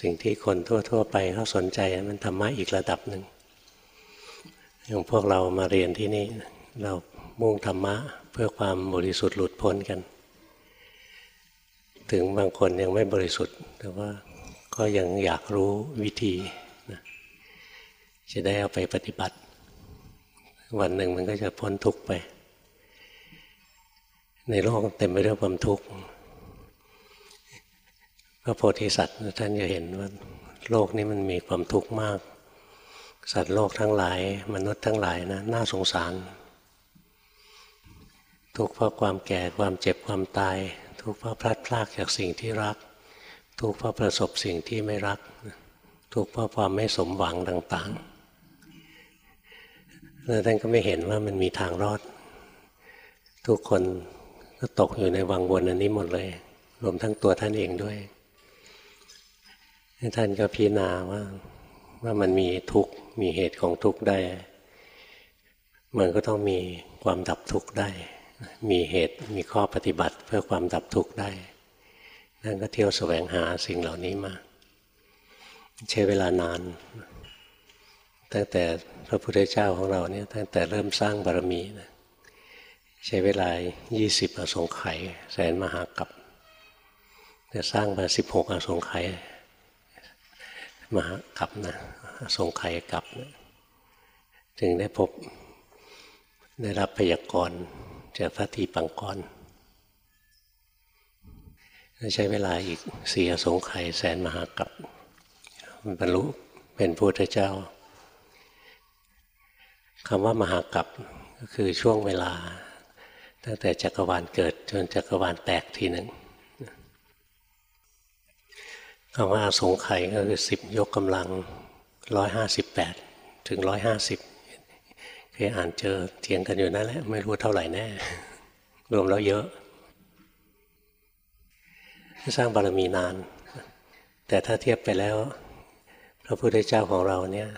สิ่งที่คนทั่ว ๆ ไปเขาสนใจมันธรรมะอีกระดับหนึ่งอย่างพวกเรามาเรียนที่นี่เรามุ่งธรรมะเพื่อความบริสุทธิ์หลุดพ้นกัน ถึงบางคนยังไม่บริสุทธิ์ แต่ว่าก็ยังอยากรู้วิธีนะจะได้เอาไปปฏิบัติ วันหนึ่งมันก็จะพ้นทุกข์ไป ในโลกเต็มไปด้วยความทุกข์ ระโพธิสัตว์ท่านจะเห็นว่าโลกนี้มันมีความทุกข์มาก สัตว์โลกทั้งหลาย มนุษย์ทั้งหลายนะน่าสงสาร ทุกข์เพราะความแก่ความเจ็บความตาย ทุกข์เพราะพลัดพรากจากสิ่งที่รัก ทุกข์เพราะประสบสิ่งที่ไม่รัก ทุกข์เพราะความไม่สมหวังต่างๆแล้วท่านก็ไม่เห็นว่ามันมีทางรอด ทุกคนก็ตกอยู่ในวังวนอันนี้หมดเลย รวมทั้งตัวท่านเองด้วย ท่านก็พิจารณาว่าว่ามันมีทุกข์มีเหตุของทุกข์ได้ มันก็ต้องมีความดับทุกข์ได้ มีเหตุมีข้อปฏิบัติเพื่อความดับทุกข์ได้นั่นก็เที่ยวแสวงหาสิ่งเหล่านี้มา ใช้เวลานาน ตั้งแต่พระพุทธเจ้าของเราเนี่ยตั้งแต่เริ่มสร้างบารมีนะใช้เวลา 20 อสงไขยแสนมหากับแต่สร้างมา 16 อสงไขย มหากับนะทรงไข่กับนะถึงได้พบได้รับพยากรณ์จากพระทีปังกรใช้เวลาอีกสี่สงไข่แสนมหากับบรรลุเป็นพุทธเจ้าคำว่ามหากัปก็คือช่วงเวลา ตั้งแต่จักรวาลเกิดจนจักรวาลแตกทีหนึ่ง คำว่าสงไข่ก็คือสิบยกกำลังร้อยห้าสิบแปดถึงร้อยห้าสิบเคยอ่านเจอเทียงกันอยู่นั่นแหละ ไม่รู้เท่าไหร่แน่ รวมแล้วเยอะ สร้างบารมีนาน แต่ถ้าเทียบไปแล้ว พระพุทธเจ้าของเราเนี่ย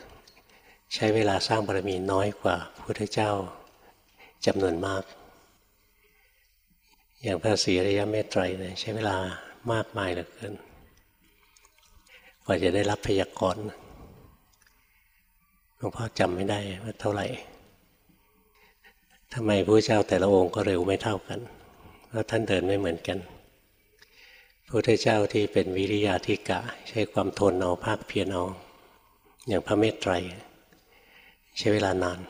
ใช้เวลาสร้างบารมีน้อยกว่าพระพุทธเจ้าจำนวนมาก อย่างพระศรีอริยเมตไตรเนี่ยใช้เวลามากมายเหลือเกิน กว่าจะได้รับพยากรณ์หลวงพ่อจำไม่ได้ว่าเท่าไหร่ทำไมพระเจ้าแต่ละองค์ก็เร็วไม่เท่ากันเพราะท่านเดินไม่เหมือนกันพระพุทธเจ้าที่เป็นวิริยาธิกะ ใช้ความทนเอาภาคเพียรเอาอย่างพระเมตไตร ใช้เวลานาน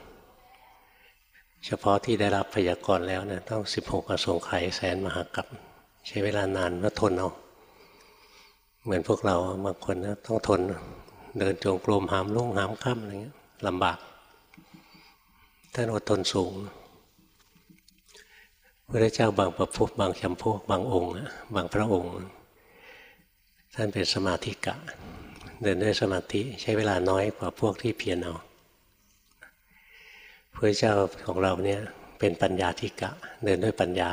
เฉพาะที่ได้รับพยากรณ์แล้วนะต้องสิบหกอสงไขยแสนมหากัปใช้เวลานานว่าทนเอา เหมือนพวกเราบางคนนะต้องทน เดินจงกรมหามลุ่งหามค่ำอะไรเงี้ยลำบากท่านอดทนสูงพระเจ้าบางประพุบางจำพวกบางองค์บางพระองค์ ท่านเป็นสมาธิกะ เดินด้วยสมาธิใช้เวลาน้อยกว่าพวกที่เพียรเอาพระเจ้าของเราเนี่ยเป็นปัญญาธิกะ เดินด้วยปัญญา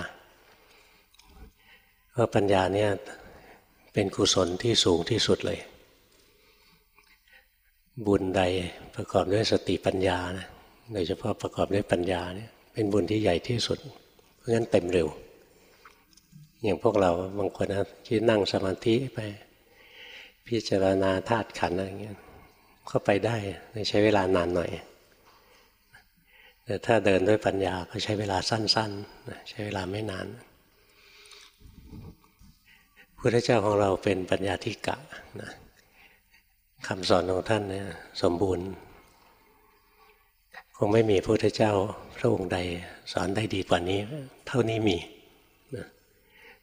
เพราะปัญญาเนี่ย เป็นกุศลที่สูงที่สุดเลย บุญใดประกอบด้วยสติปัญญานะโดยเฉพาะประกอบด้วยปัญญาเนี่ยเป็นบุญที่ใหญ่ที่สุด เพราะงั้นเต็มเร็ว อย่างพวกเราบางคนนะที่นั่งสมาธิไป พิจารณาธาตุขันอะไรเงี้ยเข้าไปได้ใช้เวลานานหน่อยแต่ถ้าเดินด้วยปัญญาก็ใช้เวลาสั้นๆ ใช้เวลาไม่นาน พระเจ้าของเราเป็นปัญญาธิกะนะคำสอนของท่านเนี่ยสมบูรณ์ คงไม่มีพระพุทธเจ้าพระองค์ใดสอนได้ดีกว่านี้ เท่านี้มี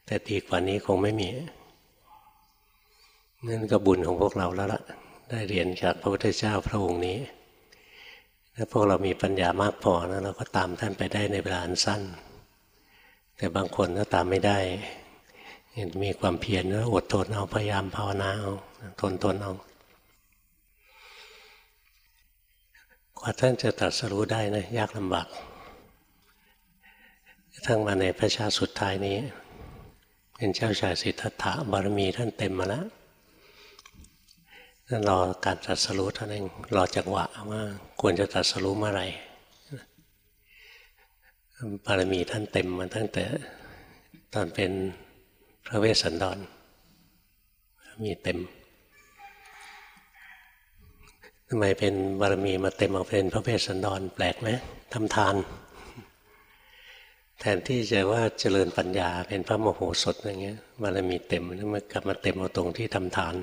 แต่ดีกว่านี้คงไม่มีนั่นก็บุญของพวกเราแล้วล่ะ ได้เรียนจากพระพุทธเจ้าพระองค์นี้ถ้าพวกเรามีปัญญามากพอนะเราก็ตามท่านไปได้ในเวลาอันสั้น แต่บางคนก็ตามไม่ได้ เห็นมีความเพียรแล้วอดทนเอาพยายามภาวนาเอาทนทนเอากว่าท่านจะตรัสรู้ได้นะยากลำบากทั้งมาในพระชาสุดท้ายนี้ เป็นเจ้าชายสิทธัตถะบารมีท่านเต็มมาแล้วนั่นรอการตรัสรู้ท่านเองรอจังหวะว่าควรจะตรัสรู้เมื่อไหร่บารมีท่านเต็มมาตั้งแต่ตอนเป็น พระเวสสันดร มีเต็มทำไมเป็นบารมีมาเต็มเอาเป็นพระเวสสันดรแปลกไหมทำทาน แทนที่จะว่าเจริญปัญญาเป็นพระโมโหสถอย่างเงี้ยบารมีเต็มแล้วมันกลับมาเต็มเอาตรงที่ทำทาน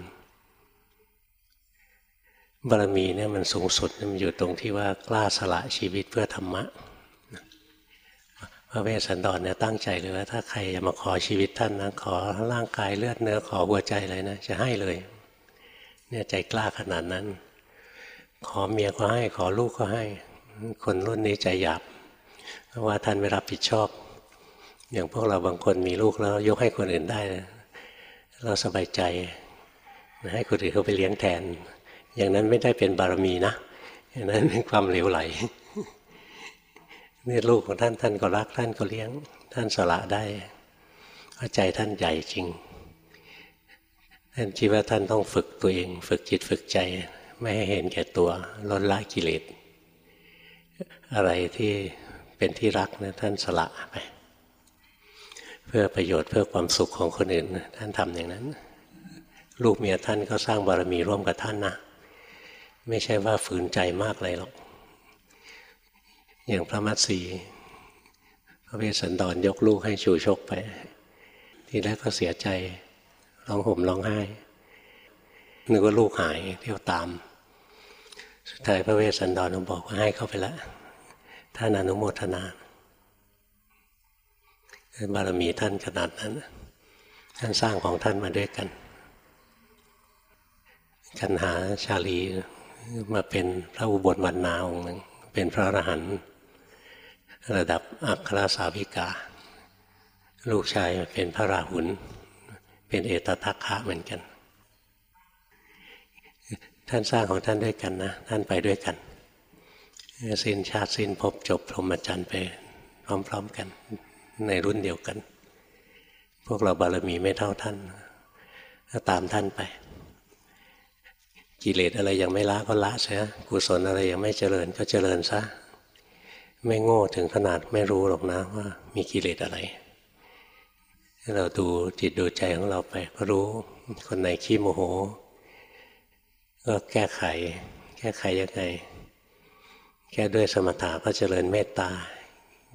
บารมีเนี่ยมันสูงสุดมันอยู่ตรงที่ว่ากล้าสละชีวิตเพื่อธรรมะ พระเวสสันดรเนี่ยตั้งใจเลยว่าถ้าใครจะมาขอชีวิตท่านนะขอร่างกายเลือดเนื้อขอหัวใจอะไรนะจะให้เลย เนี่ยใจกล้าขนาดนั้น ขอเมียก็ให้ขอลูกก็ให้ คนรุ่นนี้ใจหยาบเพราะว่าท่านไม่รับผิดชอบ อย่างพวกเราบางคนมีลูกแล้วยกให้คนอื่นได้ เราสบายใจให้คนอื่นเขาไปเลี้ยงแทน อย่างนั้นไม่ได้เป็นบารมีนะอย่างนั้นเป็นความเหลวไหล นี่ลูกของท่านท่านก็รัก ท่านก็เลี้ยง ท่านสละได้เพราะใจท่านใหญ่จริง ท่านคิดว่าท่านต้องฝึกตัวเอง ฝึกจิตฝึกใจ ไม่ให้เห็นแก่ตัวลดละกิเลสอะไรที่เป็นที่รักนะท่านสละไปเพื่อประโยชน์เพื่อความสุขของคนอื่นท่านทำอย่างนั้น ลูกเมียท่านก็สร้างบารมีร่วมกับท่านนะ ไม่ใช่ว่าฝืนใจมากเลยหรอก อย่างพระมัตสีพระเวสสันดรยกลูกให้ชูชกไป ทีแรกก็เสียใจร้องห่มร้องไห้นึกว่าลูกหายเที่ยวตาม สุดท้ายพระเวสสันดรบอกว่าให้เข้าไปแล้วท่านอนุโมทนาบารมีท่านขนาดนั้น ท่านสร้างของท่านมาด้วยกัน กันหาชาลีมาเป็นพระอุบลวรรณาองค์หนึ่งเป็นพระอรหันต์ ระดับอัครสาวิกา ลูกชายเป็นพระราหุลเป็นเอตทัคคะเหมือนกัน ท่านสร้างของท่านด้วยกันนะ ท่านไปด้วยกัน สิ้นชาติสิ้นภพจบพรหมจรรย์ไปพร้อมๆกัน ในรุ่นเดียวกัน พวกเราบารมีไม่เท่าท่านก็ตามท่านไป กิเลสอะไรยังไม่ละก็ละเสียกุศลอะไรยังไม่เจริญก็เจริญซะ ไม่โง่ถึงขนาดไม่รู้หรอกนะว่ามีกิเลสอะไร เราดูจิตดูใจของเราไป ก็รู้คนไหนขี้โมโห ก็แก้ไข แก้ไขยังไง แก้ด้วยสมถะก็เจริญเมตตา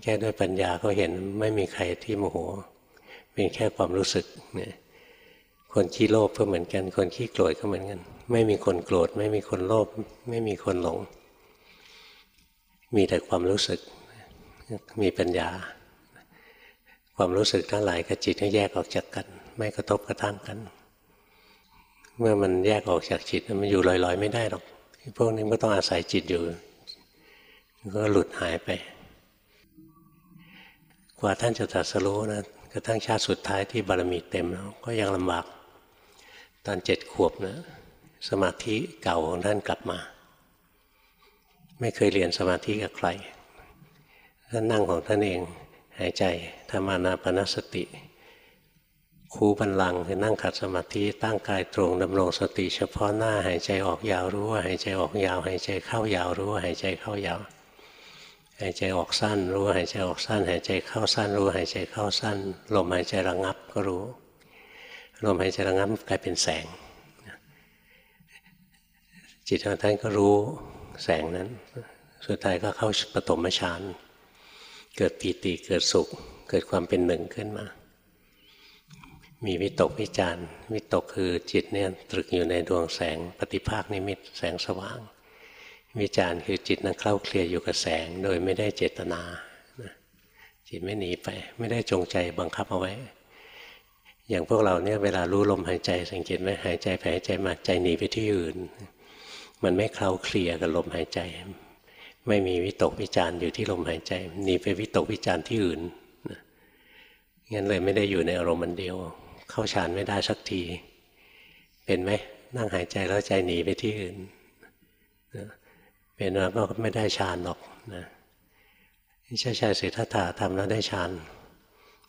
แก้ด้วยปัญญาก็เห็นไม่มีใครที่โมโห เป็นแค่ความรู้สึกเนี่ยคนขี้โลภก็เหมือนกัน คนขี้โกรธก็เหมือนกัน ไม่มีคนโกรธ ไม่มีคนโลภไม่มีคนหลง มีแต่ความรู้สึก มีปัญญา ความรู้สึกทั้งหลายกับจิตให้แยกออกจากกัน ไม่กระทบกระทั่งกัน เมื่อมันแยกออกจากจิตมันอยู่ลอยๆ ไม่ได้หรอกพวกนี้ก็ต้องอาศัยจิตอยู่ ก็หลุดหายไป กว่าท่านจะตรัสรู้นะกระทั่งชาติสุดท้ายที่บารมีเต็มแล้วก็ยังลำบาก ตอนเจ็ดขวบนะสมาธิเก่าของท่านกลับมา ไม่เคยเรียนสมาธิกับใครท่านนั่งของท่านเองหายใจธรรมานาปนสติ คูบันลังคือนั่งขัดสมาธิตั้งกายตรงดำรงสติ เฉพาะหน้าหายใจออกยาวรู้ว่าหายใจออกยาวหายใจเข้ายาวรู้ว่าหายใจเข้ายาวหายใจออกสั้นรู้ว่าหายใจออกสั้น หายใจเข้าสั้น รู้หายใจเข้าสั้นลมหายใจระงับก็รู้ลมหายใจระงับกลายเป็นแสง จิตของท่านก็รู้ แสงนั้น สุดท้ายก็เข้าปฐมฌานเกิดปีติเกิดสุข เกิดความเป็นหนึ่งขึ้นมา มีวิตกวิจารวิตกคือจิตเนี่ยตรึกอยู่ในดวงแสงปฏิภาคนิมิตแสงสว่าง วิจารคือจิตนั้นเคล้าเคลียอยู่กับแสงโดยไม่ได้เจตนาจิตไม่หนีไป ไม่ได้จงใจบังคับเอาไว้ อย่างพวกเราเนี่ยเวลารู้ลมหายใจสังเกตไหมหายใจไปหายใจมาใจหนีไปที่อื่น มันไม่เคล้าเคลียกับลมหายใจ ไม่มีวิตกวิจารอยู่ที่ลมหายใจหนีไปวิตกวิจารที่อื่นงั้นเลยไม่ได้อยู่ในอารมณ์มันเดียว เข้าฌานไม่ได้สักที เป็นไหมนั่งหายใจแล้วใจหนีไปที่อื่นเป็นว่าก็ไม่ได้ฌานหรอกนะใช่ใช่สิทธัตถะทำแล้วได้ฌาน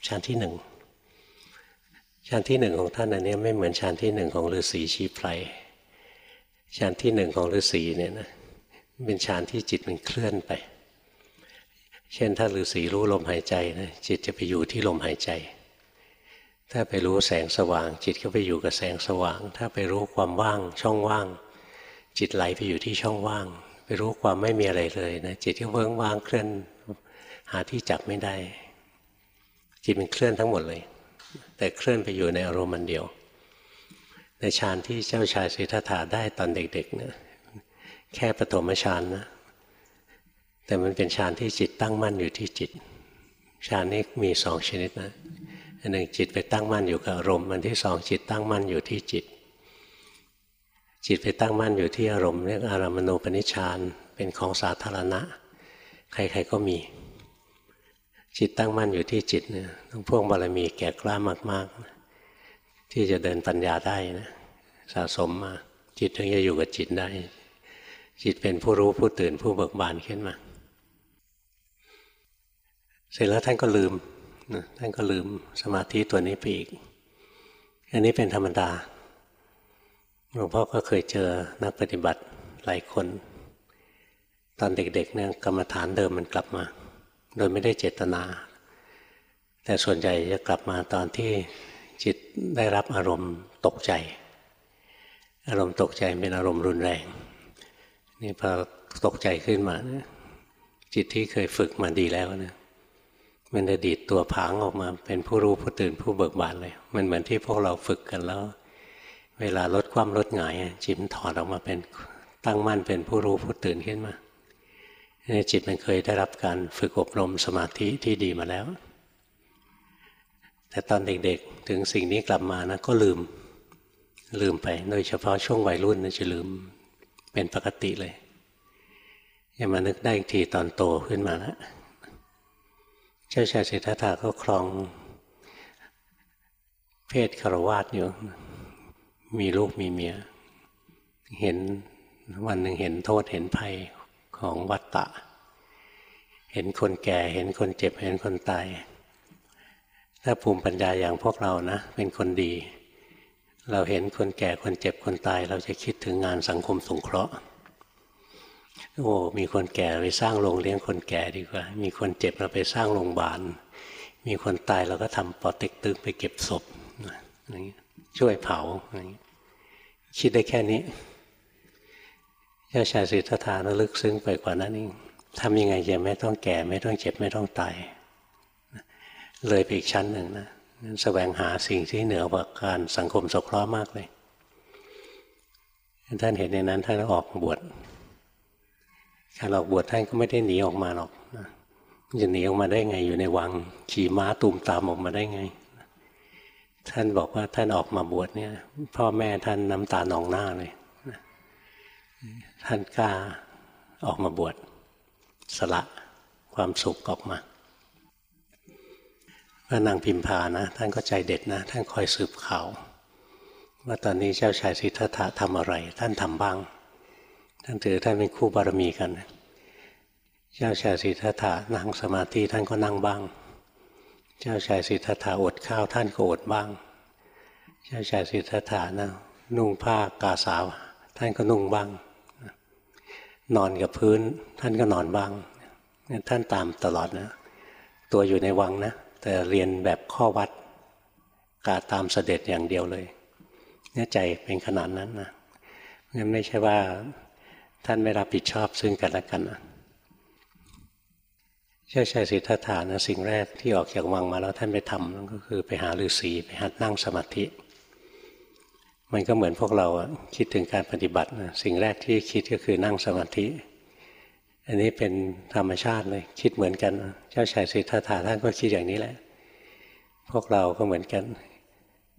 ฌานที่หนึ่งฌานที่หนึ่งของท่านอันนี้ไม่เหมือนฌานที่หนึ่งของฤาษีชีไพร ฌานที่หนึ่งของฤาษีเนี่ยนะเป็นฌานที่จิตมันเคลื่อนไป เช่นถ้าฤาษีรู้ลมหายใจนะจิตจะไปอยู่ที่ลมหายใจ ถ้าไปรู้แสงสว่าง จิตก็ไปอยู่กับแสงสว่าง ถ้าไปรู้ความว่างช่องว่าง จิตไหลไปอยู่ที่ช่องว่าง ไปรู้ความไม่มีอะไรเลยนะจิตที่เวิ้งว่างเคลื่อนหาที่จับไม่ได้ จิตมันเคลื่อนทั้งหมดเลย แต่เคลื่อนไปอยู่ในอารมณ์มันเดียว ในฌานที่เจ้าชายสิทธัตถะได้ตอนเด็กๆเนี่ยแค่ปฐมฌานนะ แต่มันเป็นฌานที่จิตตั้งมั่นอยู่ที่จิตฌานนี้มีสองชนิดนะอันหนึ่งจิตไปตั้งมั่นอยู่กับอารมณ์อันที่สองจิตตั้งมั่นอยู่ที่จิต จิตไปตั้งมั่นอยู่ที่อารมณ์เรียกอารามณูปนิชฌานเป็นของสาธารณะ ใครๆก็มี จิตตั้งมั่นอยู่ที่จิตเนี่ยต้องพวกบารมีแก่กล้ามากๆ ที่จะเดินปัญญาได้นะสะสมมา จิตถึงจะอยู่กับจิตได้ จิตเป็นผู้รู้ผู้ตื่นผู้เบิกบานขึ้นมา เสร็จแล้วท่านก็ลืมท่านก็ลืมสมาธิตัวนี้ไปอีก อันนี้เป็นธรรมดาหลวงพ่อก็เคยเจอนักปฏิบัติหลายคน ตอนเด็กๆเนี่ยกรรมฐานเดิมมันกลับมา โดยไม่ได้เจตนา แต่ส่วนใหญ่จะกลับมาตอนที่ จิตได้รับอารมณ์ตกใจ อารมณ์ตกใจเป็นอารมณ์รุนแรง นี่พอตกใจขึ้นมาจิตที่เคยฝึกมาดีแล้วนะมันจะดีดตัวผางออกมาเป็นผู้รู้ผู้ตื่นผู้เบิกบานเลย มันเหมือนที่พวกเราฝึกกันแล้ว เวลาลดความลดหงายจิตมันถอดออกมาเป็นตั้งมั่นเป็นผู้รู้ผู้ตื่นขึ้นมาจิตมันเคยได้รับการฝึกอบรมสมาธิที่ดีมาแล้ว แต่ตอนเด็กๆ ถึงสิ่งนี้กลับมานะก็ลืม ลืมไป โดยเฉพาะช่วงวัยรุ่นนะจะลืมเป็นปกติเลยย่ามานึกได้อีกทีตอนโตขึ้นมาแล้วเจ้าชายสิทธัตถะก็ครอง เพศคารวาสอยู่ มีลูกมีเมีย เห็นวันหนึ่งเห็นโทษเห็นภัยของวัตตะ เห็นคนแก่ เห็นคนเจ็บ เห็นคนตาย ถ้าภูมิปัญญาอย่างพวกเรานะ เป็นคนดี เราเห็นคนแก่คนเจ็บคนตาย เราจะคิดถึงงานสังคมสงเคราะห์โอ้มีคนแก่ไปสร้างโรงเลี้ยงคนแก่ดีกว่า มีคนเจ็บเราไปสร้างโรงพยาบาล มีคนตายเราก็ทำปอเต็กตึงไปเก็บศพช่วยเผาคิดได้แค่นี้เจ้าชายสิทธัตถะระลึกซึ้งไปกว่านั้นเองทำยังไงจะไม่ต้องแก่ไม่ต้องเจ็บไม่ต้องตาย เลยไปอีกชั้นหนึ่งนะนั่นแสวงหาสิ่งที่เหนือกว่าการสังคมสงเคราะห์มากเลยท่านเห็นในนั้นท่านออกบวชการออกบวชท่านก็ไม่ได้หนีออกมาหรอกจะหนีออกมาได้ไงอยู่ในวัง ขี่ม้าตูมตามออกมาได้ไง ท่านบอกว่าท่านออกมาบวชเนี่ย พ่อแม่ท่านน้ำตาหนองหน้าเลยท่านกล้าออกมาบวชสละความสุขออกมา พระนางพิมพานะ ท่านก็ใจเด็ดนะ ท่านคอยสืบข่าว ว่าตอนนี้เจ้าชายสิทธัตถะทำอะไร ท่านทำบ้าง ท่านถือท่านเป็นคู่บารมีกัน เจ้าชายสิทธัตถะนั่งสมาธิท่านก็นั่งบ้าง เจ้าชายสิทธัตถะอดข้าวท่านก็อดบ้าง เจ้าชายสิทธัตถะนะนุ่งผ้ากาสาวท่านก็นุ่งบ้าง นอนกับพื้น ท่านก็นอนบ้าง ท่านตามตลอดนะ ตัวอยู่ในวังนะ แต่เรียนแบบข้อวัดกาตามเสด็จอย่างเดียวเลยเนี่ยใจเป็นขนาดนั้นนะงั้นไม่ใช่ว่าท่านไม่รับผิดชอบซึ่งกันและกันนะเจ้าชายสิทธัตถานะสิ่งแรกที่ออกจากวังมาแล้วท่านไปทำนั่นก็คือไปหาฤาษีไปหัดนั่งสมาธิ มันก็เหมือนพวกเราคิดถึงการปฏิบัตินะสิ่งแรกที่คิดก็คือนั่งสมาธิ อันนี้เป็นธรรมชาติเลย คิดเหมือนกัน จ้าชายสิทธัตถาท่านก็คิดอย่างนี้แหละ พวกเราก็เหมือนกัน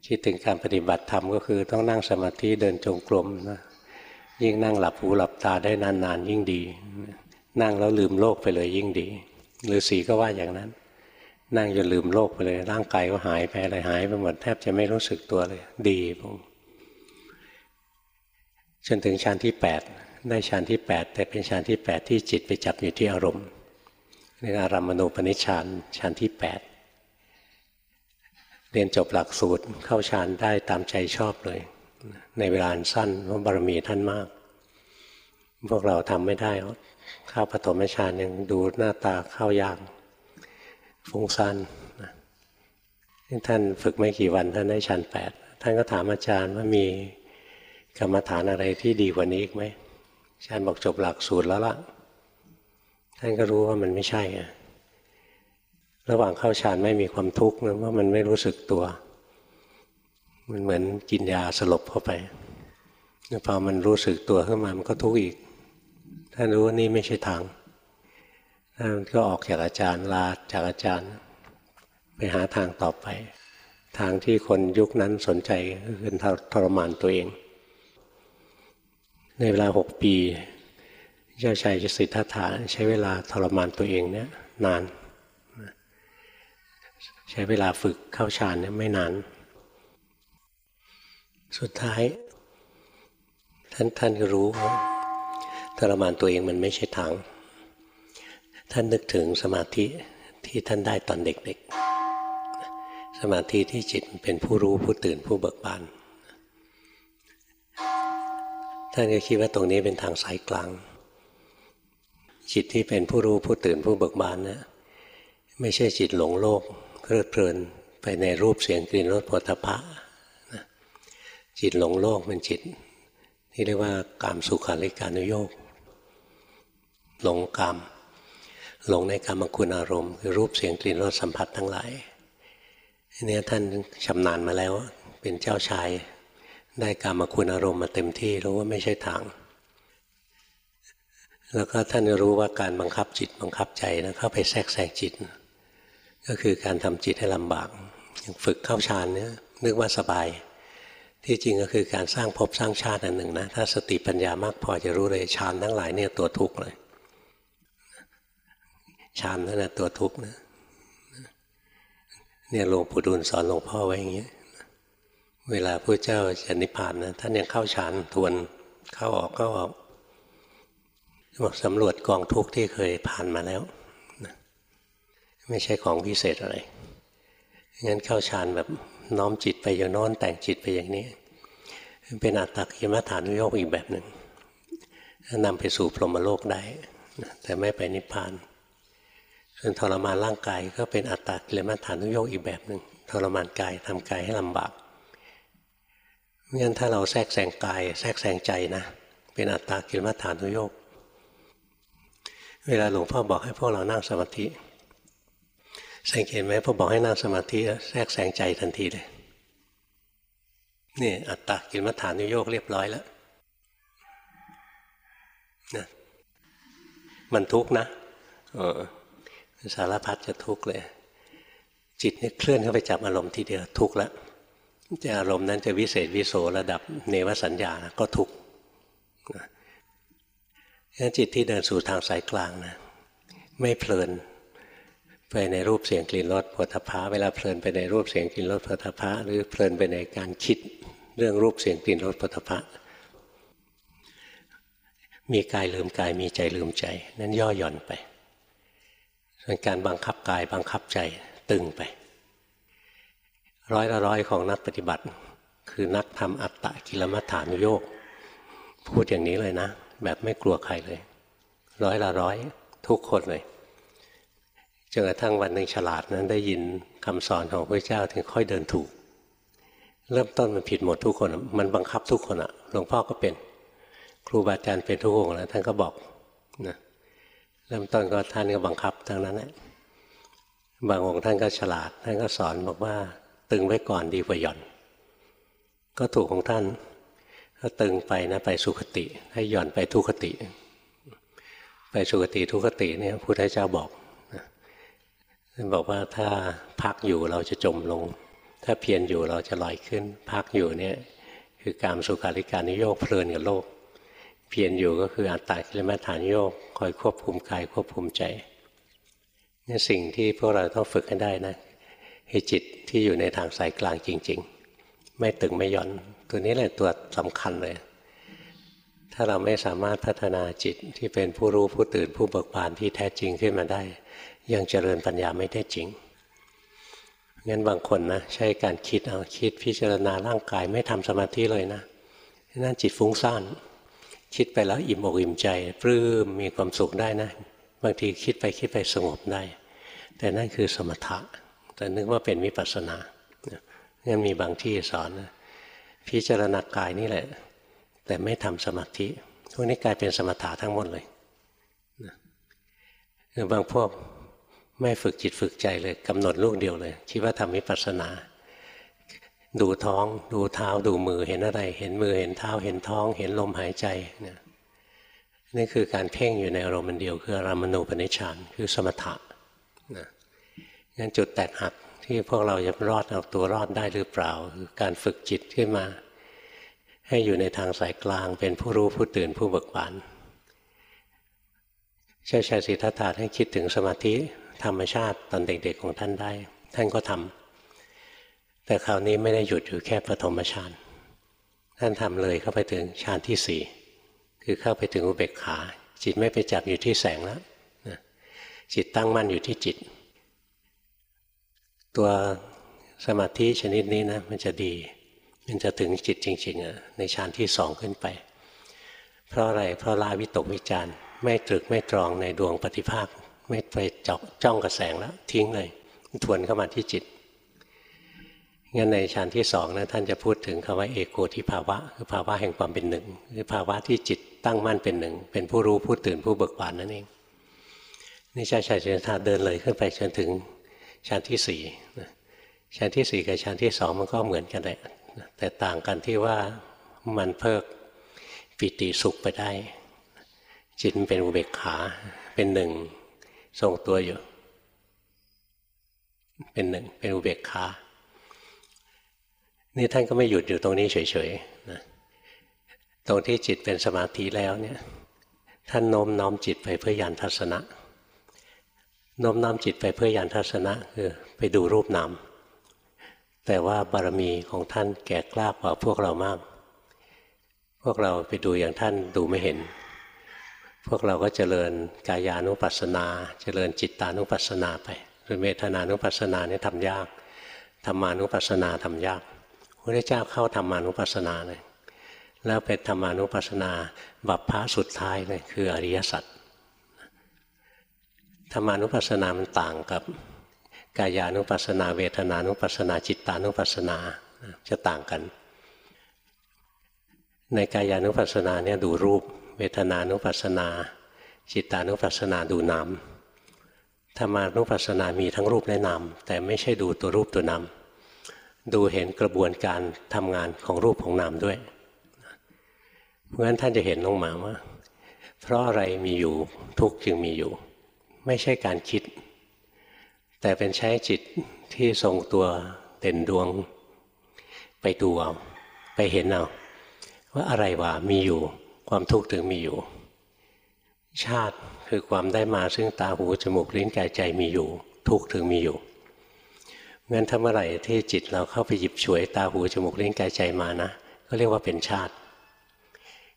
คิดถึงการปฏิบัติธรรมก็คือต้องนั่งสมาธิเดินจงกรมนะยิ่งนั่งหลับหูหลับตาได้นานๆยิ่งดี นั่งแล้วลืมโลกไปเลยยิ่งดีฤาษีก็ว่าอย่างนั้น นั่งจนลืมโลกไปเลย ร่างกายก็หายไปอะไรหายไปหมดแทบจะไม่รู้สึกตัวเลย ดีผมจนถึงฌานที่แปดได้ฌานที่แปดแต่เป็นฌานที่แปดที่จิตไปจับอยู่ที่อารมณ์ เรียกอารามณูปนิชฌานฌานที่แปดเรียนจบหลักสูตรเข้าฌานได้ตามใจชอบเลย ในเวลาสั้นเพราะบารมีท่านมาก พวกเราทำไม่ได้เข้าปฐมฌานยังดูหน้าตาเข้ายากฟุ้งซ่านท่านฝึกไม่กี่วันท่านได้ฌานแปดท่านก็ถามอาจารย์ว่ามีกรรมฐานอะไรที่ดีกว่านี้อีกไหมอาจารย์บอกจบหลักสูตรแล้วล่ะ ท่านก็รู้ว่ามันไม่ใช่อะระหว่างเข้าฌานไม่มีความทุกข์นะว่ามันไม่รู้สึกตัว มันเหมือนกินยาสลบเข้าไปพอมันรู้สึกตัวขึ้นมามันก็ทุกข์อีก ท่านรู้ว่านี่ไม่ใช่ทางท่านก็ออกจากอาจารย์ลาจากอาจารย์ ไปหาทางต่อไป ทางที่คนยุคนั้นสนใจก็คือทรมานตัวเอง ในเวลาหกปี เจ้าชายสิทธัตถะใช้เวลาทรมานตัวเองเนี่ยนาน ใช้เวลาฝึกเข้าฌานเนี่ยไม่นาน สุดท้าย ท่านท่านก็รู้ทรมานตัวเองมันไม่ใช่ทางท่านนึกถึงสมาธิที่ท่านได้ตอนเด็กๆ สมาธิที่จิตเป็นผู้รู้ผู้ตื่นผู้เบิกบาน ท่านก็คิดว่าตรงนี้เป็นทางสายกลาง จิตที่เป็นผู้รู้ผู้ตื่นผู้เบิกบานเนะี่ยไม่ใช่จิตหลงโลกเพลิดเพลินไปในรูปเสียงกลิ่นรสผลิภะจิตหลงโลกเป็นจิต ที่เรียกว่ากามสุขาริการุโยกหลงกามหลงในกามคุณอารมณ์คือรูปเสียงกลิ่นรสสัมผัสทั้งหลายนี่ท่านชำนาญมาแล้วเป็นเจ้าชาย ได้กามคุณอารมณ์มาเต็มที่รู้ว่าไม่ใช่ทาง แล้วก็ท่านรู้ว่าการบังคับจิตบังคับใจนะเข้าไปแทรกแซงจิต ก็คือการทำจิตให้ลำบากอย่างฝึกเข้าฌานเนี่ยนึกว่าสบาย ที่จริงก็คือการสร้างภพสร้างชาติอันหนึ่งนะถ้าสติปัญญามากพอจะรู้เลยฌานทั้งหลายเนี่ยตัวทุกข์เลยฌานนั่นแหละตัวทุกข์นะเนี่ยหลวงปู่ดูลสอนหลวงพ่อไว้อย่างเงี้ยเวลาพระเจ้าจะนิพพานนะท่านยังเข้าฌานทวนเข้าออกก็ออก บอกสำรวจกองทุกข์ที่เคยผ่านมาแล้ว ไม่ใช่ของพิเศษอะไรงั้นเข้าฌานแบบน้อมจิตไปอย่างน้นแต่งจิตไปอย่างนี้ เป็นอัตตกิมฐานุโยกอีกแบบหนึ่งนำไปสู่พรหมโลกได้ แต่ไม่ไปนิพพานส่วนทรมานร่างกายก็เป็นอัตตากิลมัฏฐานุโยกอีกแบบหนึ่งทรมานกายทำกายให้ลำบากงั้นถ้าเราแทรกแซงกาย แทรกแซงใจนะ เป็นอัตตากิลมัฏฐานุโยก เวลาหลวงพ่อบอกให้พวกเรานั่งสมาธิสังเกตไหมพอบอกให้นั่งสมาธิแทรกแซงใจทันทีเลยนี่อัตตากิลมัฏฐานุโยกเรียบร้อยแล้วนะมันทุกข์นะเออสารพัดจะทุกข์เลย จิตนี่เคลื่อนเข้าไปจับอารมณ์ทีเดียวทุกข์แล้วจะอารมณ์นั้นจะวิเศษวิโสระดับเนวสัญญาก็ทุกข์ งั้นจิตที่เดินสู่ทางสายกลางนะ ไม่เพลินไปในรูปเสียงกลิ่นรสผลพะเวลาเพลินไปในรูปเสียงกลิ่นรสผลพะหรือเพลินไปในการคิดเรื่องรูปเสียงกลิ่นรสผลพะมีกายลืมกายมีใจลืมใจ นั้นย่อหย่อนไปส่วนการบังคับกายบังคับใจตึงไป ร้อยละร้อยของนักปฏิบัติ คือนักทำอัตตะกิลมัฐานโยก พูดอย่างนี้เลยนะ แบบไม่กลัวใครเลย ร้อยละร้อย ทุกคนเลยจนกระทั่งวันหนึ่งฉลาดนั้นได้ยินคำสอนของพระเจ้าถึงค่อยเดินถูก เริ่มต้นมันผิดหมดทุกคน มันบังคับทุกคนอะหลวงพ่อก็เป็น ครูบาอาจารย์เป็นทุกองแล้วท่านก็บอกนะเริ่มต้นก็ท่านก็บังคับทั้งนั้นแหละบางองค์ท่านก็ฉลาด ท่านก็สอนบอกว่า ตึงไว้ก่อนดีกว่าหย่อน ก็ถูกของท่าน ถ้าตึงไปนะไปสุขติให้หย่อนไปทุคติ ไปสุขติทุคติเนี่ยพุทธเจ้าบอกท่าบอกว่าถ้าพักอยู่เราจะจมลง ถ้าเพียรอยู่เราจะลอยขึ้น พักอยู่เนี่ยคือการสุขาริการนิโยกเพลินกับโลก เพียรอยู่ก็คืออัตตากิลมัฐานโยกคอยควบคุมกายควบคุมใจนี่สิ่งที่พวกเราต้องฝึกให้ได้นะให้จิตที่อยู่ในทางสายกลางจริง ๆ ไม่ตึงไม่หย่อน ตัวนี้แหละตัวสำคัญเลย ถ้าเราไม่สามารถพัฒนาจิตที่เป็นผู้รู้ผู้ตื่นผู้เบิกบานที่แท้จริงขึ้นมาได้ ยังเจริญปัญญาไม่ได้จริงงั้นบางคนนะใช้การคิดเอาคิดพิจารณาร่างกายไม่ทำสมาธิเลยนะนั่นจิตฟุ้งซ่านคิดไปแล้วอิ่มอกอิ่มใจ ปลื้มมีความสุขได้นะ บางทีคิดไปคิดไปสงบได้ แต่นั่นคือสมถะ แต่นึกว่าเป็นวิปัสสนาเนี่ยมีบางที่สอนนะ พิจารณากายนี่แหละ แต่ไม่ทำสมาธิพวกนี้กลายเป็นสมถะทั้งหมดเลยหรือบางพวกไม่ฝึกจิตฝึกใจเลยกำหนดลูกเดียวเลย คิดว่าทำวิปัสสนา ดูท้อง ดูเท้าดูมือเห็นอะไร เห็นมือเห็นเท้าเห็นท้อง เห็นลมหายใจเนี่ยนี่คือการเพ่งอยู่ในอารมณ์เดียว คืออารามณูปนิชฌานคือสมถะนะงั้นจุดแตกหัก ที่พวกเราจะรอดเอาตัวรอดได้หรือเปล่าคือการฝึกจิตขึ้นมา ให้อยู่ในทางสายกลางเป็นผู้รู้ผู้ตื่นผู้เบิกบานใช่ชายสิทธัตถะท่านคิดถึงสมาธิธรรมชาติตอนเด็กๆของท่านได้ ท่านก็ทำแต่คราวนี้ไม่ได้หยุดอยู่แค่ปฐมฌานท่านทำเลยเข้าไปถึงฌานที่สี่คือเข้าไปถึงอุเบกขา จิตไม่ไปจับอยู่ที่แสงแล้วจิตตั้งมั่นอยู่ที่จิต ตัวสมาธิชนิดนี้นะมันจะดี มันจะถึงจิตจริงๆในฌานที่สองขึ้นไป เพราะอะไรเพราะลาวิตกวิจารไม่ตรึกไม่ตรองในดวงปฏิภาค ไม่ไปจอกจ้องกระแสงแล้ว ทิ้งเลยทวนเข้ามาที่จิตงั้นในฌานที่สองนะท่านจะพูดถึงคำว่าเอโกทิภาวะคือภาวะแห่งความเป็นหนึ่งคือภาวะที่จิตตั้งมั่นเป็นหนึ่ง เป็นผู้รู้ผู้ตื่นผู้เบิกบานนั่นเองนี่ชาชายเจนธาเดินเลยขึ้นไปจนถึง ฌานที่สี่ฌานที่สี่กับฌานที่สองมันก็เหมือนกันแหละแต่ต่างกันที่ว่ามันเพิกปิติสุขไปได้ จิตมันเป็นอุเบกขาเป็นหนึ่งทรงตัวอยู่ เป็นหนึ่งเป็นอุเบกขานี่ท่านก็ไม่หยุดอยู่ตรงนี้เฉยๆนะตรงที่จิตเป็นสมาธิแล้วเนี่ยท่านโน้มน้อมจิตไปเพื่อยานทัศนะ โน้มน้อมจิตไปเพื่อยานทัศนะคือไปดูรูปนามแต่ว่าบารมีของท่านแก่กล้ากว่าพวกเรามาก พวกเราไปดูอย่างท่านดูไม่เห็น พวกเราก็เจริญกายานุปัสสนา เจริญจิตตานุปัสสนาไปส่วนเมตนานุปัสสนาเนี่ยทำยากธรรมานุปัสสนาทำยากพระเจ้าเข้าธรรมานุปัสสนาเลยแล้วเป็นธรรมานุปัสสนาบัพพะสุดท้ายเลยคืออริยสัจ ธรรมานุปัสสนามันต่างกับกายานุปัสสนา เวทนานุปัสสนาจิตตานุปัสสนาจะต่างกัน ในกายานุปัสสนาเนี่ยดูรูป เวทนานุปัสสนา จิตตานุปัสสนาดูนามธรรมานุปัสสนามีทั้งรูปและนามแต่ไม่ใช่ดูตัวรูปตัวนามดูเห็นกระบวนการทำงานของรูปของนามด้วย เพราะฉะนั้นท่านจะเห็นลงมาว่า เพราะอะไรมีอยู่ทุกจึงมีอยู่ ไม่ใช่การคิด แต่เป็นใช้จิตที่ทรงตัวเด่นดวง ไปดูเอาไปเห็นเอาว่าอะไรวะมีอยู่ ความทุกข์ถึงมีอยู่ ชาติคือความได้มาซึ่งตาหูจมูกลิ้นกายใจมีอยู่ ทุกข์ถึงมีอยู่งั้นถ้าเมื่อไหร่ที่จิตเราเข้าไปหยิบฉวยตาหูจมูกลิ้นกายใจมานะ ก็เรียกว่าเป็นชาติ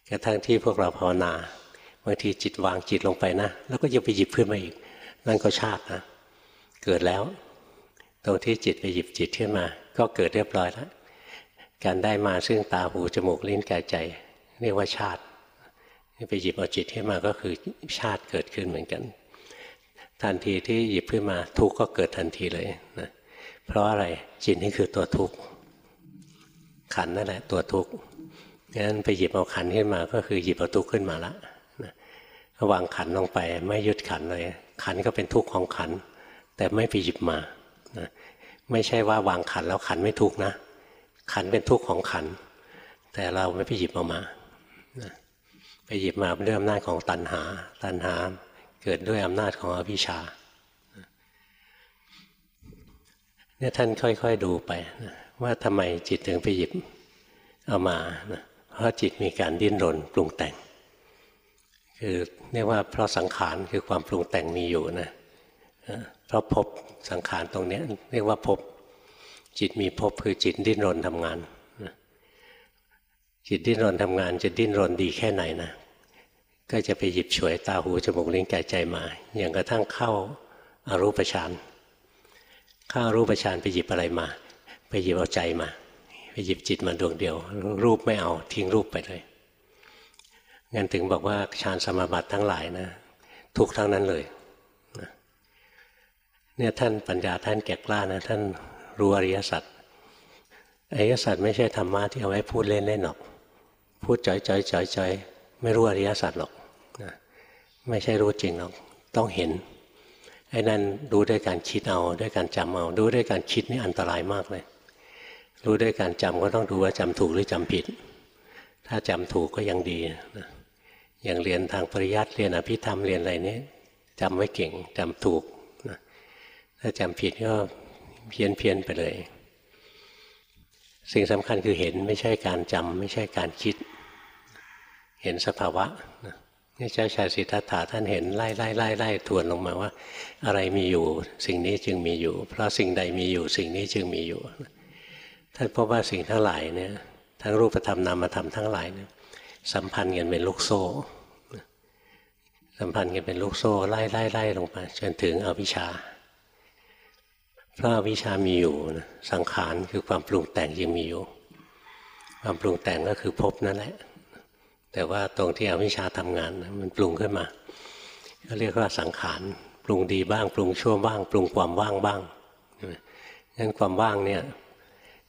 กระทั่งที่พวกเราภาวนา บางทีจิตวางจิตลงไปนะ แล้วก็ยังไปหยิบขึ้นมาอีก นั่นก็ชาตินะ เกิดแล้ว ตรงที่จิตไปหยิบจิตขึ้นมา ก็เกิดเรียบร้อยแล้ว การได้มาซึ่งตาหูจมูกลิ้นกายใจ เรียกว่าชาติไปหยิบเอาจิตขึ้นมาก็คือชาติเกิดขึ้นเหมือนกัน ทันทีที่หยิบขึ้นมาทุกข์ก็เกิดทันทีเลยนะเพราะอะไรจิตนี่คือตัวทุกข์ขันนั่นแหละตัวทุกข์งั้นไปหยิบเอาขันขึ้นมาก็คือหยิบเอาทุกข์ขึ้นมาละ วางขันลงไปไม่ยึดขันเลย ขันก็เป็นทุกข์ของขัน แต่ไม่ไปหยิบมานะไม่ใช่ว่าวางขันแล้วขันไม่ทุกข์นะ ขันเป็นทุกข์ของขัน แต่เราไม่ไปหยิบออกมาไปหยิบมาด้วยอำนาจของตัณหา ตัณหาเกิดด้วยอำนาจของอภิชาเนี่ยท่านค่อยๆดูไปนะว่าทำไมจิตถึงไปหยิบเอามานะเพราะจิตมีการดิ้นรนปรุงแต่ง คือเรียกว่าเพราะสังขารคือความปรุงแต่งมีอยู่นะเพราะพบสังขารตรงนี้เรียกว่าพบจิตมีพบคือจิตดิ้นรนทำงานจิตดิ้นรนทำงานจะดิ้นรนดีแค่ไหนนะก็จะไปหยิบฉวยตาหูจมูกลิ้นกายใจมา อย่างกระทั่งเข้าอารูปฌานข้ารูปฌานไปหยิบอะไรมา ไปหยิบเอาใจมา ไปหยิบจิตมาดวงเดียว รูปไม่เอาทิ้งรูปไปเลย งั้นถึงบอกว่าฌานสมาบัติทั้งหลายนะ ทุกทั้งนั้นเลยเนี่ยท่านปัญญาท่านแก่กล้านะ ท่านรู้อริยสัจอริยสัจไม่ใช่ธรรมะที่เอาไว้พูดเล่นๆหรอก พูดจ่อยๆจ่อยๆไม่รู้อริยสัจหรอกนะไม่ใช่รู้จริงหรอก ต้องเห็นไอ้นั่นรู้ด้วยการคิดเอาด้วยการจำเอารู้ด้วยการคิดนี่อันตรายมากเลย รู้ด้วยการจำก็ต้องดูว่าจำถูกหรือจำผิด ถ้าจำถูกก็ยังดีนะ อย่างเรียนทางปริยัติเรียนอภิธรรมเรียนอะไรนี้จำไว้เก่งจำถูกนะถ้าจำผิดก็เพี้ยนเพียนไปเลย สิ่งสำคัญคือเห็นไม่ใช่การจำไม่ใช่การคิด เห็นสภาวะนะนี่เจ้าชายสิทธัตถะท่านเห็นไล่ไล่ไล่ไล่ทวนลงมาว่า อะไรมีอยู่ สิ่งนี้จึงมีอยู่ เพราะสิ่งใดมีอยู่ สิ่งนี้จึงมีอยู่ ท่านพบว่าสิ่งทั้งหลายเนี่ยทั้งรูปธรรมนามธรรมทั้งหลายเนี่ย สัมพันธ์กันเป็นลูกโซ่ สัมพันธ์กันเป็นลูกโซ่ไล่ไล่ไล่ลงมาจนถึงอวิชชาเพราะอวิชชามีอยู่สังขารคือความปรุงแต่งยังมีอยู่ ความปรุงแต่งก็คือภพนั่นแหละ แต่ว่าตรงที่อวิชชาทำงานมันปรุงขึ้นมาก็เรียกว่าสังขารปรุงดีบ้าง ปรุงชั่วบ้าง ปรุงความว่างบ้างงั้นความว่างเนี่ย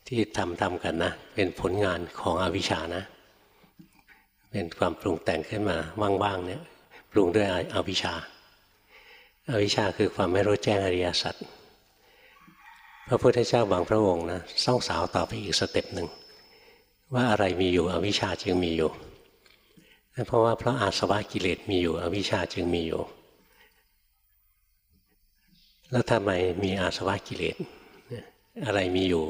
ที่ทำทำกันนะ เป็นผลงานของอวิชชานะ เป็นความปรุงแต่งขึ้นมาว่างๆเนี่ยปรุงด้วยอวิชชาอวิชชาคือความไม่รู้แจ้งอริยสัจพระพุทธเจ้าบางพระองค์นะต้องสาวต่อไปอีก step หนึ่งว่าอะไรมีอยู่อวิชชาจึงมีอยู่เพราะว่าเพราะอาสวะกิเลสมีอยู่ อวิชชาจึงมีอยู่ แล้วทำไมมีอาสวะกิเลสอะไรมีอยู่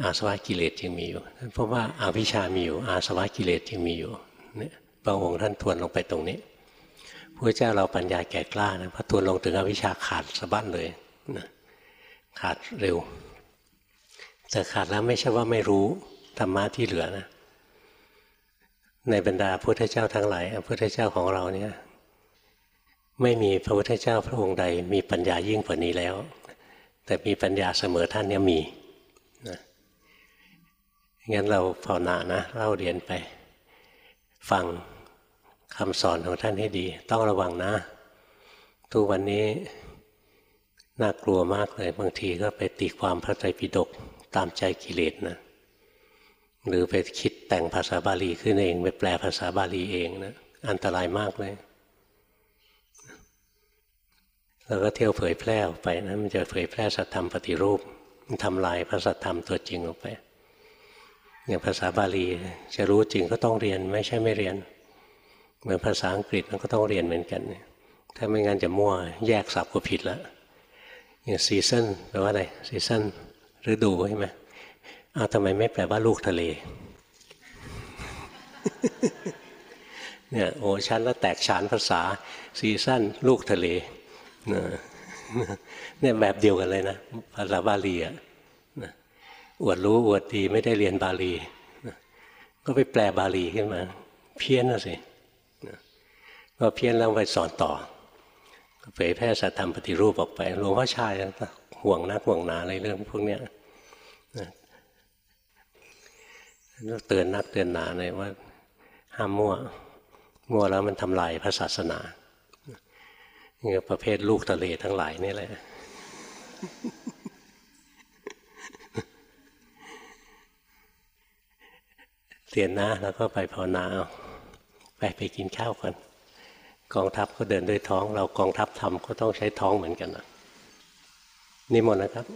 อาสวะกิเลสจึงมีอยู่เพราะว่าอวิชชามีอยู่ อาสวะกิเลสจึงมีอยู่เนี่ยบางองค์ท่านทวนลงไปตรงนี้พระเจ้าเราปัญญาแก่กล้านะพอทวนลงถึงอวิชาขาดสะบั้นเลยนะขาดเร็ว แต่ขาดแล้วไม่ใช่ว่าไม่รู้ธรรมะที่เหลือนะในบรรดาพุทธเจ้าทั้งหลายพระพุทธเจ้าของเราเนี่ยไม่มีพระพุทธเจ้าพระองค์ใดมีปัญญายิ่งกว่านี้แล้ว แต่มีปัญญาเสมอท่านเนี่ยมีนะ งั้นเราภาวนานะเล่าเรียนไป ฟังคำสอนของท่านให้ดี ต้องระวังนะ ทุกวันนี้น่ากลัวมากเลย บางทีก็ไปตีความพระไตรปิฎกตามใจกิเลสนะ หรือไปคิดแต่งภาษาบาลีขึ้นเอง ไปแปลภาษาบาลีเองนะ อันตรายมากเลย แล้วก็เที่ยวเผยแพร่ออกไปนะมันจะเผยแพร่สัตธรรมปฏิรูป มันทำลายพระสัทธรรมตัวจริงออกไป อย่างภาษาบาลีจะรู้จริงก็ต้องเรียนไม่ใช่ไม่เรียน เหมือนภาษาอังกฤษมันก็ต้องเรียนเหมือนกัน ถ้าไม่งั้นจะมั่วแยกศัพท์ก็ผิดแล้วอย่าง season แปลว่าอะไร season ฤดูใช่ไหมเอาทำไมไม่แปลว่าลูกทะเลเนี่ยโอ้ชั้นแล้วแตกฉานภาษา seasonลูกทะเลเนี่ยแบบเดียวกันเลยนะภาษาบาลีอะ อวดรู้อวดดีไม่ได้เรียนบาลี ก็ไปแปลบาลีขึ้นมา เพี้ยนนะสิก็เพี้ยนแล้วไปสอนต่อเผยแพร่สัตธรรมปฏิรูปออกไปหลวงพ่อชายห่วงนักห่วงหนาอะไรเรื่องพวกเนี้ยเตือนนักเตือนหนาเลยว่าห้ามมั่ว มั่วแล้วมันทำลายพระศาสนาเนี่ยประเภทลูกทะเลทั้งหลายนี่แหละ เรียนนะ แล้วก็ไปภาวนาเอาไปไปกินข้าวกันกองทัพก็เดินด้วยท้อง เรากองทัพทำก็ต้องใช้ท้องเหมือนกันนะนิมนต์นะครับ